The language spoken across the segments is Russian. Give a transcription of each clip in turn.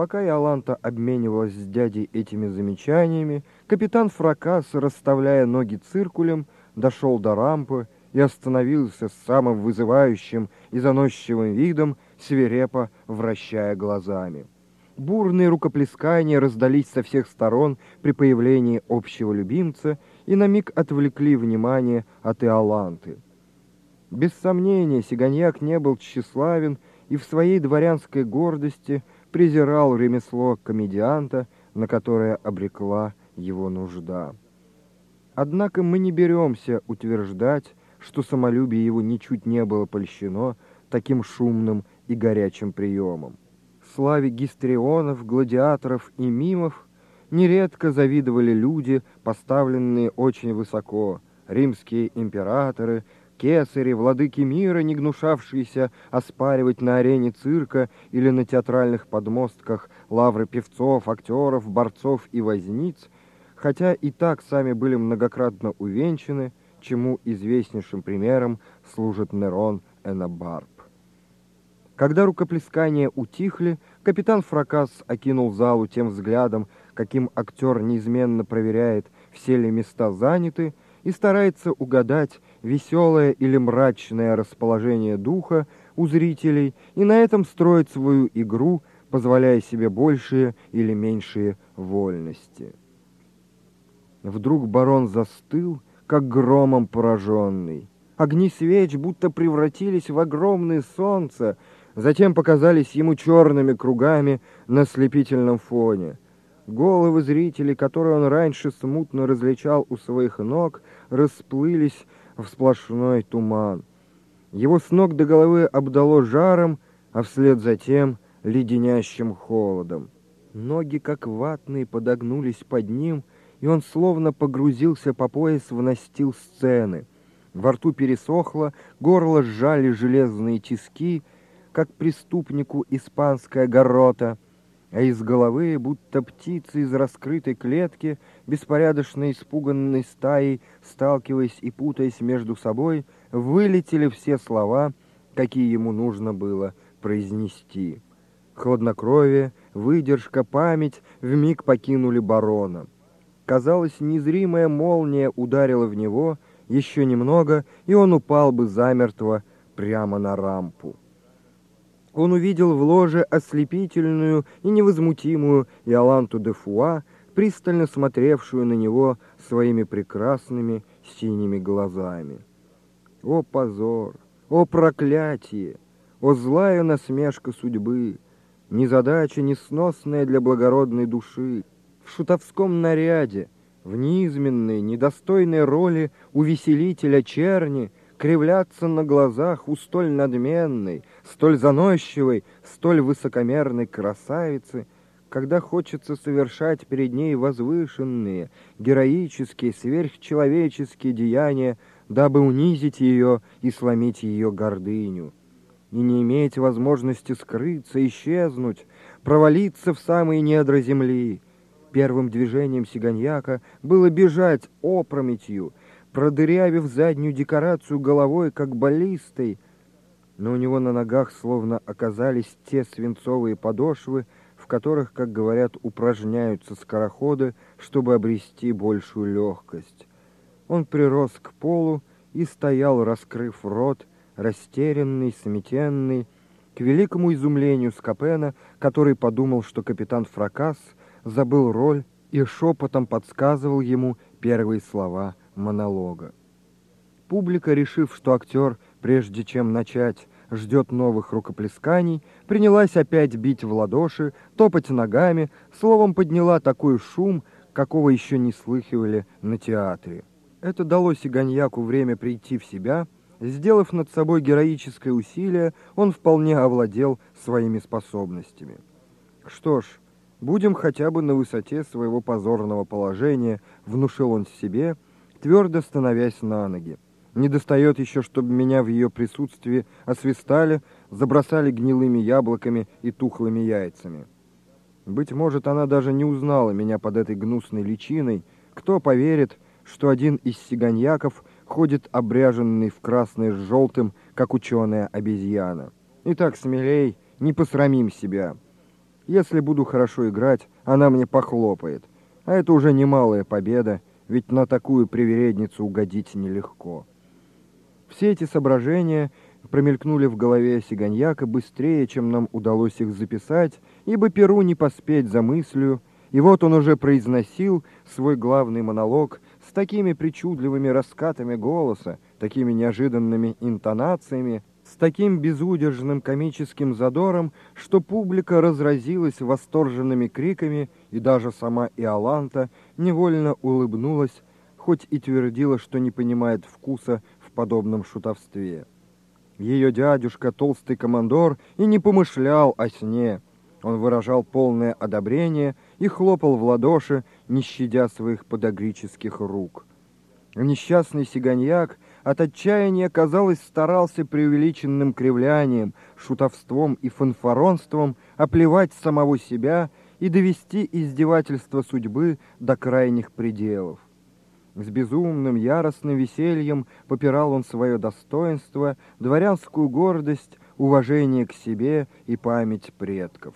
Пока Иоланта обменивалась с дядей этими замечаниями, капитан Фракас, расставляя ноги циркулем, дошел до рампы и остановился с самым вызывающим и заносчивым видом, свирепо вращая глазами. Бурные рукоплескания раздались со всех сторон при появлении общего любимца и на миг отвлекли внимание от Иоланты. Без сомнения, Сиганьяк не был тщеславен и в своей дворянской гордости – презирал ремесло комедианта, на которое обрекла его нужда. Однако мы не беремся утверждать, что самолюбие его ничуть не было польщено таким шумным и горячим приемом. Славе гистрионов, гладиаторов и мимов нередко завидовали люди, поставленные очень высоко, римские императоры, кесари, владыки мира, не гнушавшиеся оспаривать на арене цирка или на театральных подмостках лавры певцов, актеров, борцов и возниц, хотя и так сами были многократно увенчаны, чему известнейшим примером служит Нерон Энабарб. Когда рукоплескания утихли, капитан Фракас окинул залу тем взглядом, каким актер неизменно проверяет, все ли места заняты, и старается угадать, веселое или мрачное расположение духа у зрителей и на этом строит свою игру, позволяя себе большие или меньшие вольности. Вдруг барон застыл, как громом пораженный. Огни свеч будто превратились в огромное солнце, затем показались ему черными кругами на слепительном фоне. Головы зрителей, которые он раньше смутно различал у своих ног, расплылись в сплошной туман. Его с ног до головы обдало жаром, а вслед за тем леденящим холодом. Ноги, как ватные, подогнулись под ним, и он словно погрузился по пояс в настил сцены. Во рту пересохло, горло сжали железные тиски, как преступнику испанская горота — а из головы, будто птицы из раскрытой клетки, беспорядочно испуганной стаей, сталкиваясь и путаясь между собой, вылетели все слова, какие ему нужно было произнести. Хладнокровие, выдержка, память вмиг покинули барона. Казалось, незримая молния ударила в него еще немного, и он упал бы замертво прямо на рампу он увидел в ложе ослепительную и невозмутимую Иоланту де Фуа, пристально смотревшую на него своими прекрасными синими глазами. О позор! О проклятие! О злая насмешка судьбы! Незадача несносная для благородной души! В шутовском наряде, в низменной, недостойной роли увеселителя черни — кривляться на глазах у столь надменной, столь заносчивой, столь высокомерной красавицы, когда хочется совершать перед ней возвышенные, героические, сверхчеловеческие деяния, дабы унизить ее и сломить ее гордыню. И не иметь возможности скрыться, исчезнуть, провалиться в самые недра земли. Первым движением сиганьяка было бежать опрометью, продырявив заднюю декорацию головой, как баллистой, но у него на ногах словно оказались те свинцовые подошвы, в которых, как говорят, упражняются скороходы, чтобы обрести большую легкость. Он прирос к полу и стоял, раскрыв рот, растерянный, сметенный, к великому изумлению Скопена, который подумал, что капитан Фракас забыл роль и шепотом подсказывал ему первые слова монолога. Публика, решив, что актер, прежде чем начать, ждет новых рукоплесканий, принялась опять бить в ладоши, топать ногами, словом подняла такой шум, какого еще не слыхивали на театре. Это дало Сиганьяку время прийти в себя. Сделав над собой героическое усилие, он вполне овладел своими способностями. Что ж, будем хотя бы на высоте своего позорного положения, внушил он себе, — твердо становясь на ноги. Не достает еще, чтобы меня в ее присутствии освистали, забросали гнилыми яблоками и тухлыми яйцами. Быть может, она даже не узнала меня под этой гнусной личиной. Кто поверит, что один из сиганьяков ходит обряженный в красное с желтым, как ученая обезьяна? Итак, смелей, не посрамим себя. Если буду хорошо играть, она мне похлопает. А это уже немалая победа, ведь на такую привередницу угодить нелегко. Все эти соображения промелькнули в голове Сиганьяка быстрее, чем нам удалось их записать, ибо Перу не поспеть за мыслью, и вот он уже произносил свой главный монолог с такими причудливыми раскатами голоса, такими неожиданными интонациями, с таким безудержным комическим задором, что публика разразилась восторженными криками, и даже сама Иоланта невольно улыбнулась, хоть и твердила, что не понимает вкуса в подобном шутовстве. Ее дядюшка, толстый командор, и не помышлял о сне. Он выражал полное одобрение и хлопал в ладоши, не щадя своих подогрических рук. Несчастный сиганьяк от отчаяния, казалось, старался преувеличенным кривлянием, шутовством и фанфаронством оплевать самого себя и довести издевательство судьбы до крайних пределов. С безумным, яростным весельем попирал он свое достоинство, дворянскую гордость, уважение к себе и память предков.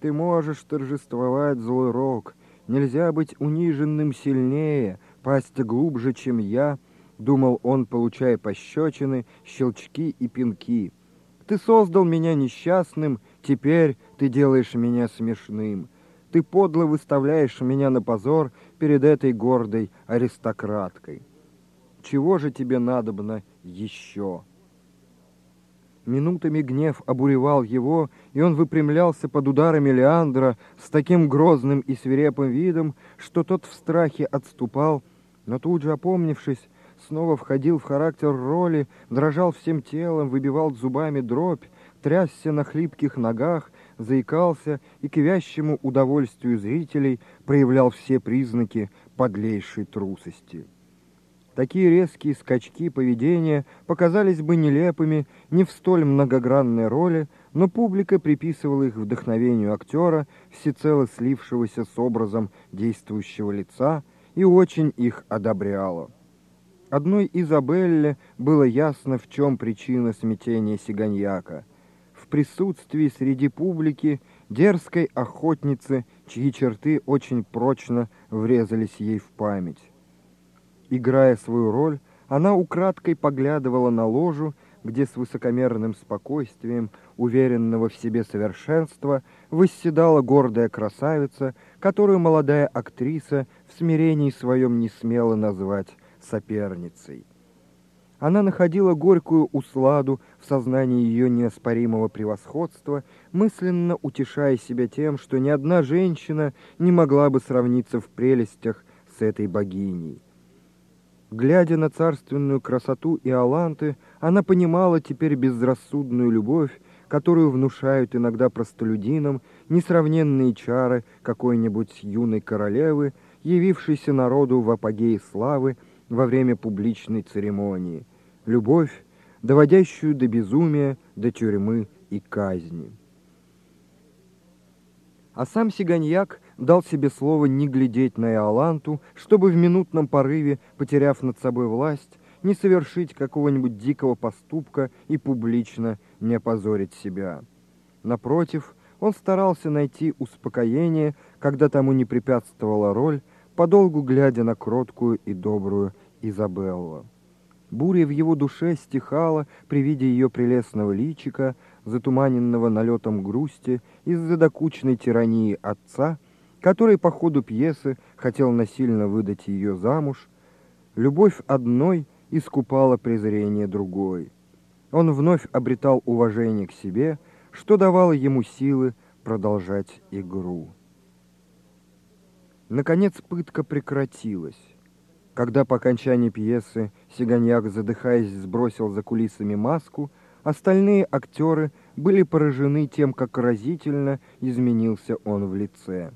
Ты можешь торжествовать злой рок, нельзя быть униженным сильнее, пасть глубже, чем я, думал он, получая пощечины, щелчки и пинки. Ты создал меня несчастным, теперь ты делаешь меня смешным. Ты подло выставляешь меня на позор перед этой гордой аристократкой. Чего же тебе надобно еще?» Минутами гнев обуревал его, и он выпрямлялся под ударами Леандра с таким грозным и свирепым видом, что тот в страхе отступал, но тут же, опомнившись, снова входил в характер роли, дрожал всем телом, выбивал зубами дробь, трясся на хлипких ногах, заикался и к вящему удовольствию зрителей проявлял все признаки подлейшей трусости. Такие резкие скачки поведения показались бы нелепыми не в столь многогранной роли, но публика приписывала их вдохновению актера, всецело слившегося с образом действующего лица, и очень их одобряла. Одной Изабелле было ясно, в чем причина смятения сиганьяка – в присутствии среди публики дерзкой охотницы, чьи черты очень прочно врезались ей в память. Играя свою роль, она украдкой поглядывала на ложу, где с высокомерным спокойствием уверенного в себе совершенства восседала гордая красавица, которую молодая актриса в смирении своем не смела назвать соперницей. Она находила горькую усладу в сознании ее неоспоримого превосходства, мысленно утешая себя тем, что ни одна женщина не могла бы сравниться в прелестях с этой богиней. Глядя на царственную красоту Иоланты, она понимала теперь безрассудную любовь, которую внушают иногда простолюдинам несравненные чары какой-нибудь юной королевы, явившейся народу в апогее славы во время публичной церемонии, любовь, доводящую до безумия, до тюрьмы и казни. А сам Сиганьяк дал себе слово не глядеть на Иоланту, чтобы в минутном порыве, потеряв над собой власть, не совершить какого-нибудь дикого поступка и публично не опозорить себя. Напротив, он старался найти успокоение, когда тому не препятствовала роль, подолгу глядя на кроткую и добрую Изабеллу. Буря в его душе стихала при виде ее прелестного личика, затуманенного налетом грусти из-за докучной тирании отца, который по ходу пьесы хотел насильно выдать ее замуж. Любовь одной искупала презрение другой. Он вновь обретал уважение к себе, что давало ему силы продолжать игру. Наконец пытка прекратилась. Когда по окончании пьесы Сиганьяк, задыхаясь, сбросил за кулисами маску, остальные актеры были поражены тем, как разительно изменился он в лице.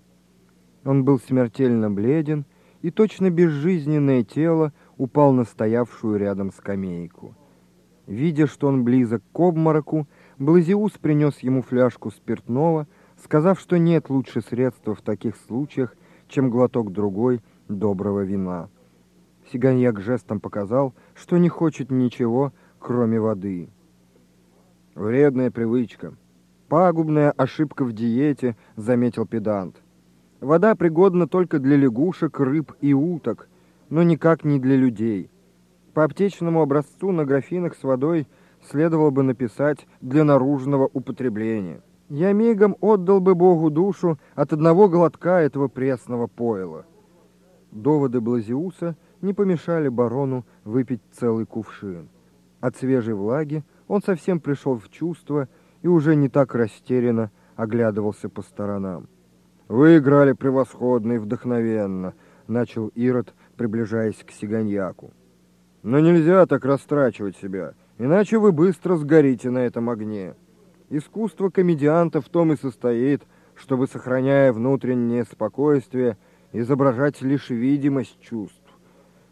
Он был смертельно бледен, и точно безжизненное тело упал на стоявшую рядом скамейку. Видя, что он близок к обмороку, Блазиус принес ему фляжку спиртного, сказав, что нет лучше средства в таких случаях, чем глоток другой доброго вина. Сиганьяк жестом показал, что не хочет ничего, кроме воды. «Вредная привычка», — Пагубная ошибка в диете, заметил педант. Вода пригодна только для лягушек, рыб и уток, но никак не для людей. По аптечному образцу на графинах с водой следовало бы написать «для наружного употребления». Я мигом отдал бы Богу душу от одного глотка этого пресного пойла. Доводы Блазиуса не помешали барону выпить целый кувшин. От свежей влаги он совсем пришел в чувство и уже не так растерянно оглядывался по сторонам. «Вы играли превосходно и вдохновенно», — начал Ирод, приближаясь к Сиганьяку. «Но нельзя так растрачивать себя, иначе вы быстро сгорите на этом огне. Искусство комедианта в том и состоит, чтобы, сохраняя внутреннее спокойствие, изображать лишь видимость чувств.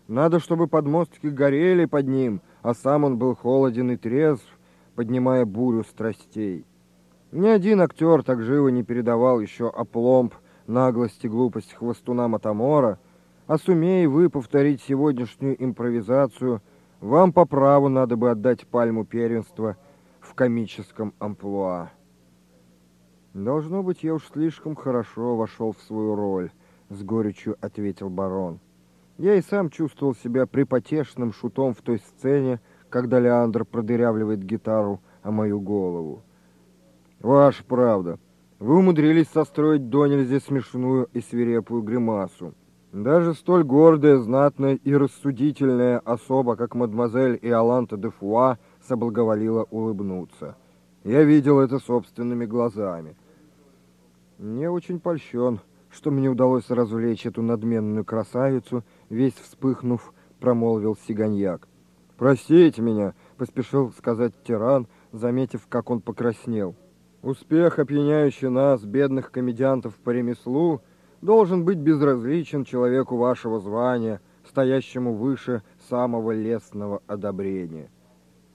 Надо, чтобы подмостки горели под ним, а сам он был холоден и трезв, поднимая бурю страстей. Ни один актер так живо не передавал еще опломб, наглость и глупость хвостуна Матамора, а сумей вы повторить сегодняшнюю импровизацию, вам по праву надо бы отдать пальму первенства комическом амплуа. «Должно быть, я уж слишком хорошо вошел в свою роль», — с горечью ответил барон. Я и сам чувствовал себя припотешным шутом в той сцене, когда Леандр продырявливает гитару о мою голову. Ваша правда. Вы умудрились состроить до нельзя смешную и свирепую гримасу. Даже столь гордая, знатная и рассудительная особа, как мадемуазель Иоланта де Фуа, соблаговолила улыбнуться. Я видел это собственными глазами. Мне очень польщен, что мне удалось развлечь эту надменную красавицу, весь вспыхнув, промолвил Сиганьяк. «Простите меня», — поспешил сказать тиран, заметив, как он покраснел. «Успех, опьяняющий нас, бедных комедиантов по ремеслу, должен быть безразличен человеку вашего звания, стоящему выше самого лестного одобрения».